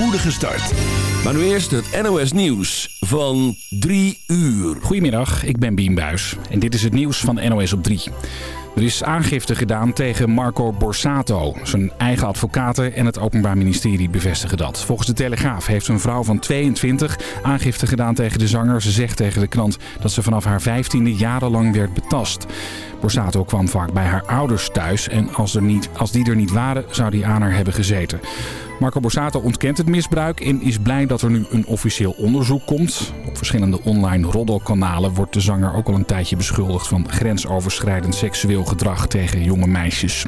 spoedige start. Maar nu eerst het NOS Nieuws van 3 uur. Goedemiddag, ik ben Bien Buis en dit is het nieuws van NOS op 3. Er is aangifte gedaan tegen Marco Borsato. Zijn eigen advocaten en het Openbaar Ministerie bevestigen dat. Volgens de Telegraaf heeft een vrouw van 22 aangifte gedaan tegen de zanger. Ze zegt tegen de krant dat ze vanaf haar 15e jarenlang werd betast. Borsato kwam vaak bij haar ouders thuis en als, er niet, als die er niet waren zou die aan haar hebben gezeten. Marco Borsato ontkent het misbruik en is blij dat er nu een officieel onderzoek komt. Op verschillende online roddelkanalen wordt de zanger ook al een tijdje beschuldigd van grensoverschrijdend seksueel gedrag tegen jonge meisjes.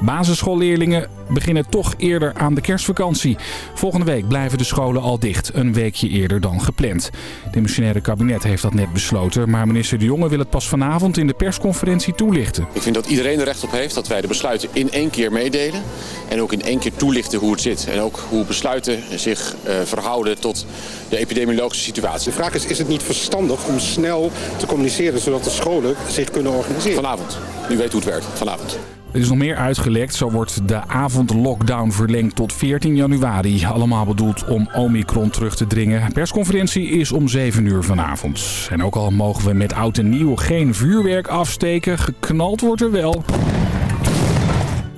Basisschoolleerlingen beginnen toch eerder aan de kerstvakantie. Volgende week blijven de scholen al dicht, een weekje eerder dan gepland. Het demissionaire kabinet heeft dat net besloten, maar minister De Jonge wil het pas vanavond in de persconferentie toelichten. Ik vind dat iedereen er recht op heeft dat wij de besluiten in één keer meedelen en ook in één keer toelichten hoe het zit. En ook hoe besluiten zich uh, verhouden tot de epidemiologische situatie. De vraag is, is het niet verstandig om snel te communiceren zodat de scholen zich kunnen organiseren? Vanavond. U weet hoe het werkt. Vanavond. Er is nog meer uitgelekt. Zo wordt de avondlockdown verlengd tot 14 januari. Allemaal bedoeld om Omicron terug te dringen. Persconferentie is om 7 uur vanavond. En ook al mogen we met oud en nieuw geen vuurwerk afsteken, geknald wordt er wel.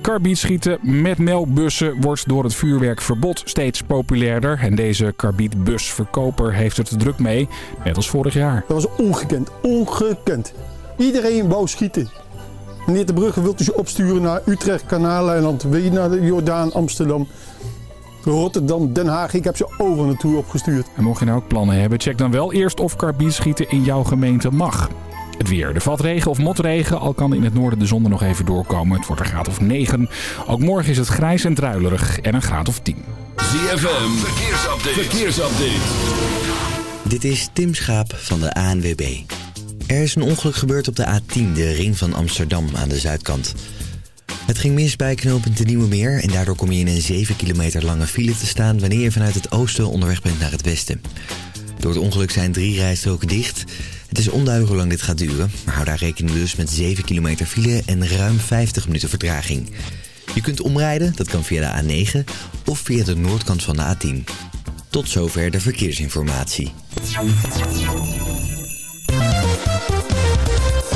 Karbietschieten met melkbussen wordt door het vuurwerkverbod steeds populairder. En deze karbietbusverkoper heeft het druk mee, net als vorig jaar. Dat was ongekend, ongekend. Iedereen wou schieten. Meneer de Brugge wilt u ze opsturen naar Utrecht, Kanaaleiland, weer naar de Jordaan, Amsterdam. Rotterdam, Den Haag. Ik heb ze over naartoe opgestuurd. En mocht je nou ook plannen hebben, check dan wel eerst of karbietschieten in jouw gemeente mag. Het weer. Er valt regen of motregen, al kan in het noorden de zon er nog even doorkomen. Het wordt een graad of 9. Ook morgen is het grijs en druilerig en een graad of 10. ZFM, verkeersupdate. verkeersupdate. Dit is Tim Schaap van de ANWB. Er is een ongeluk gebeurd op de A10, de ring van Amsterdam aan de zuidkant. Het ging mis bij knooppunt de Nieuwe Meer en daardoor kom je in een 7 kilometer lange file te staan wanneer je vanuit het oosten onderweg bent naar het westen. Door het ongeluk zijn drie rijstroken dicht. Het is onduidelijk hoe lang dit gaat duren, maar hou daar rekening dus met 7 kilometer file en ruim 50 minuten vertraging. Je kunt omrijden, dat kan via de A9 of via de noordkant van de A10. Tot zover de verkeersinformatie.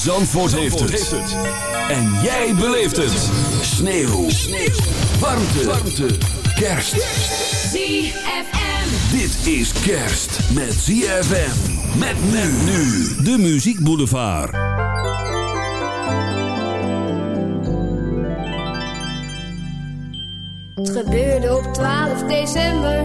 Zandvoort, heeft, het. En jij beleeft het. Sneeuw. Sneeuw. Warmte. Warmte. Kerst. ZFM. Dit is kerst met ZFM. Met men nu. De Muziek Boulevard. Het gebeurde op 12 december.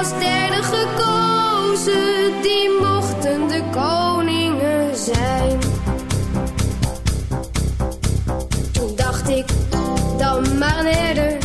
als derde gekozen. Die mochten de koningen zijn. Toen dacht ik, dan maar een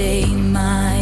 stay my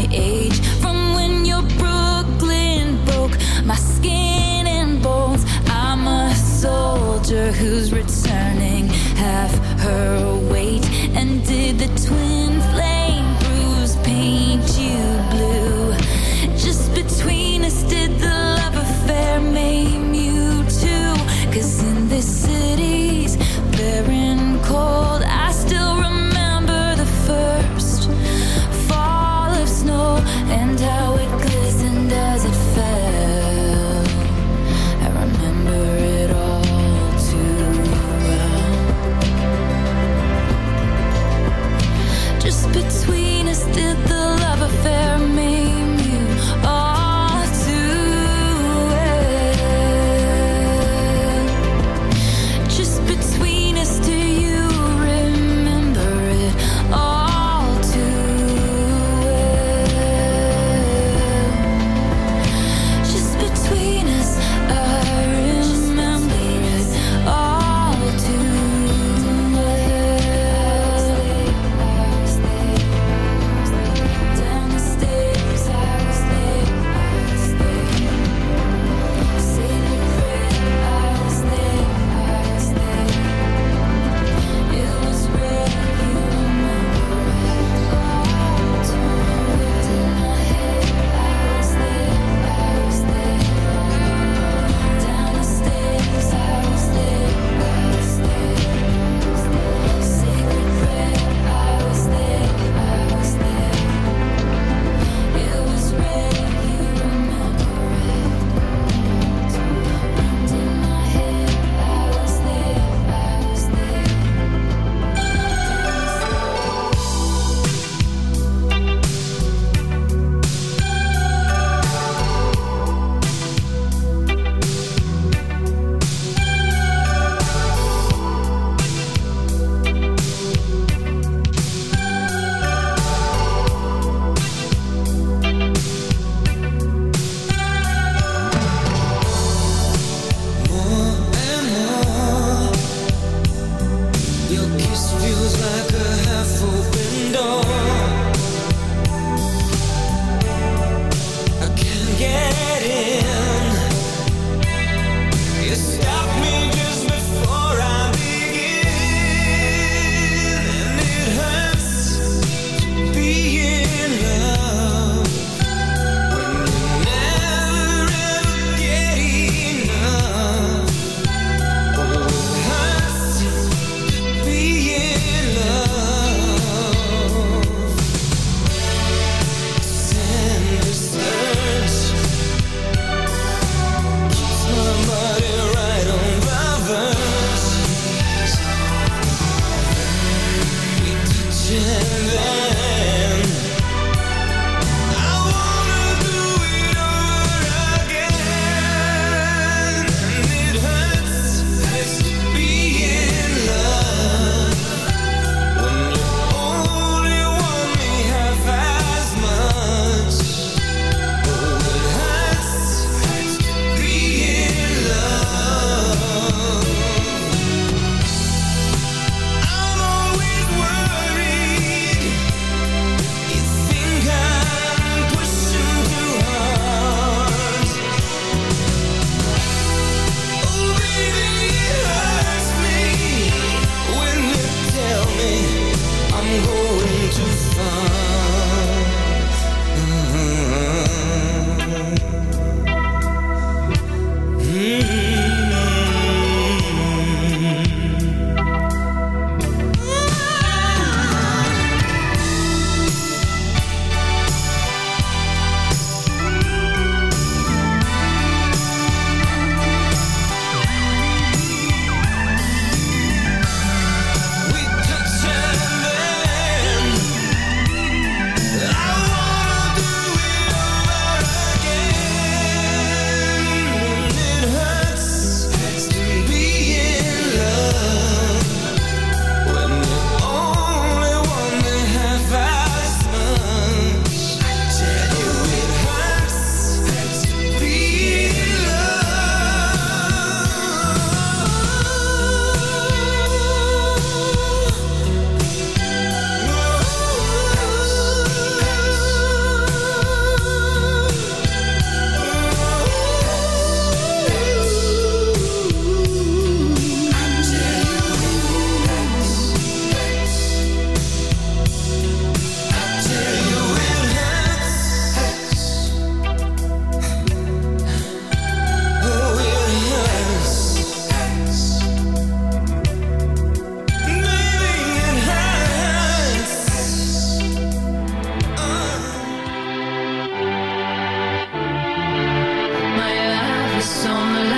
on the line.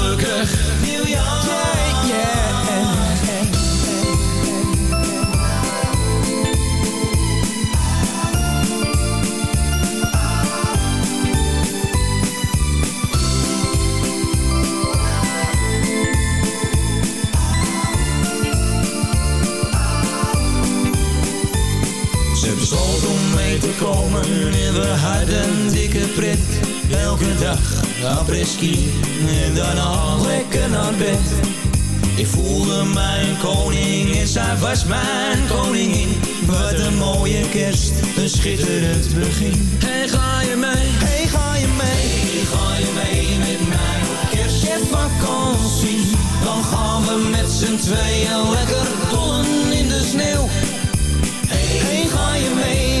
komen en we hadden dikke pret. Elke dag apres-ski en daarna lekker naar bed. Ik voelde mijn koning en zij was mijn koningin. Wat een mooie kerst, een schitterend begin. Hey, ga je mee? Hey, ga je mee? Hey, ga je mee met mij op kerst? Kerstvakantie, dan gaan we met z'n tweeën lekker dollen in de sneeuw. Hey, ga je mee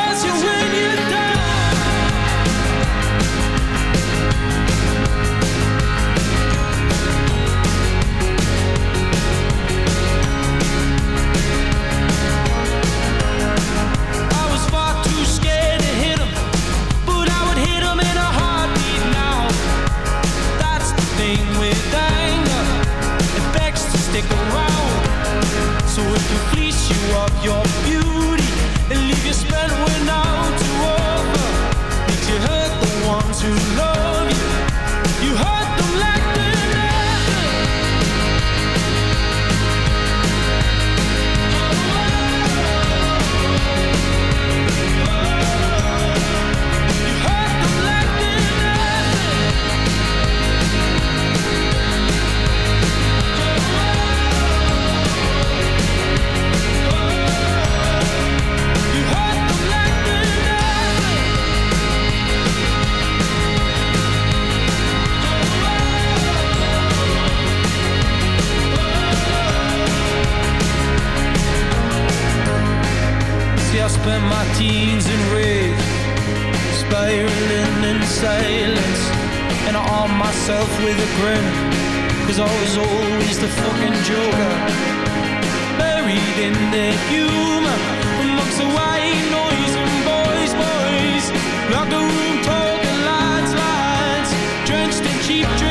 spent my teens in rage, spiraling in silence. And I arm myself with a grin, cause I was always the fucking joker. Buried in the humor, amongst the white noise and boys, boys. Locker room talking, lights, lights, drenched in cheap drinks.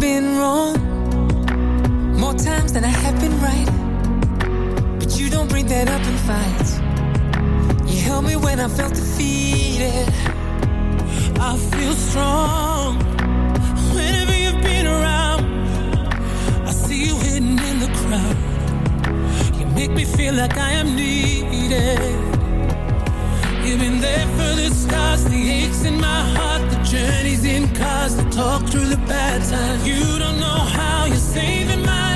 been wrong more times than I have been right. But you don't bring that up in fights. You help me when I felt defeated. I feel strong whenever you've been around. I see you hidden in the crowd. You make me feel like I am needed. You've been there for the scars, the aches in my heart, journeys in cars, the talk through the bad times. You don't know how you're saving my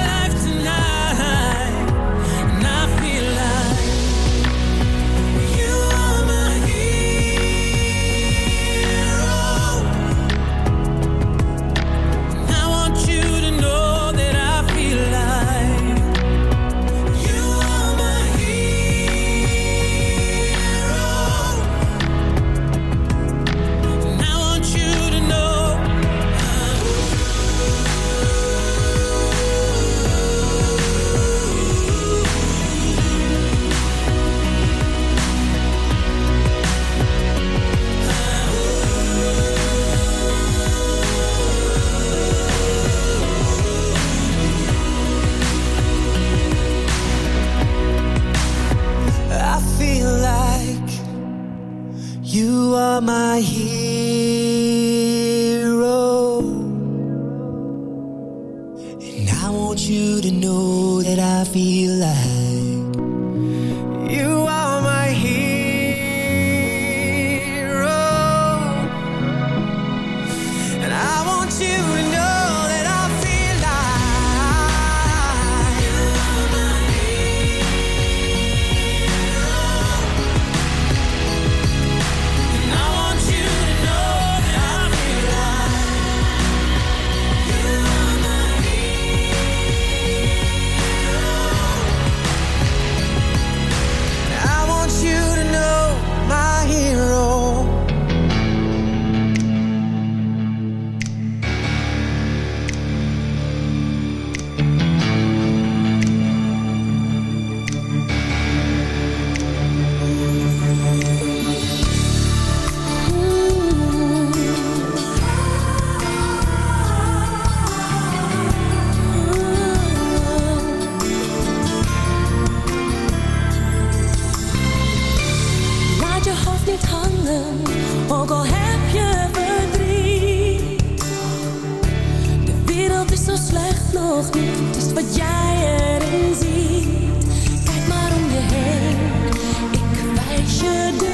nog niet,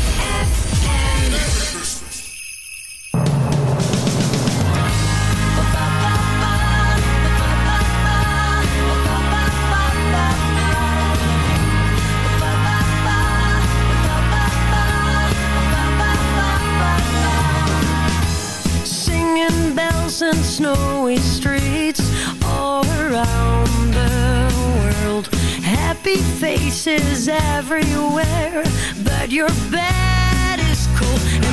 happy faces everywhere But your bed is cold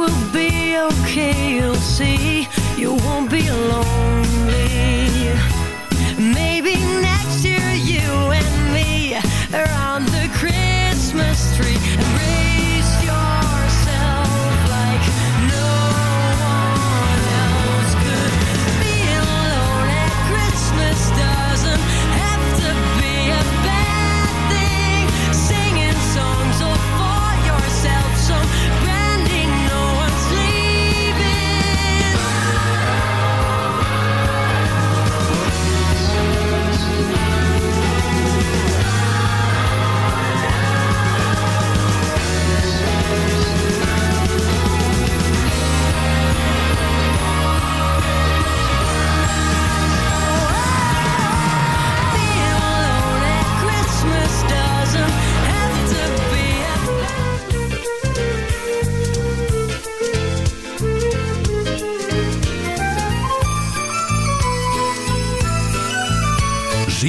will be okay, you'll see.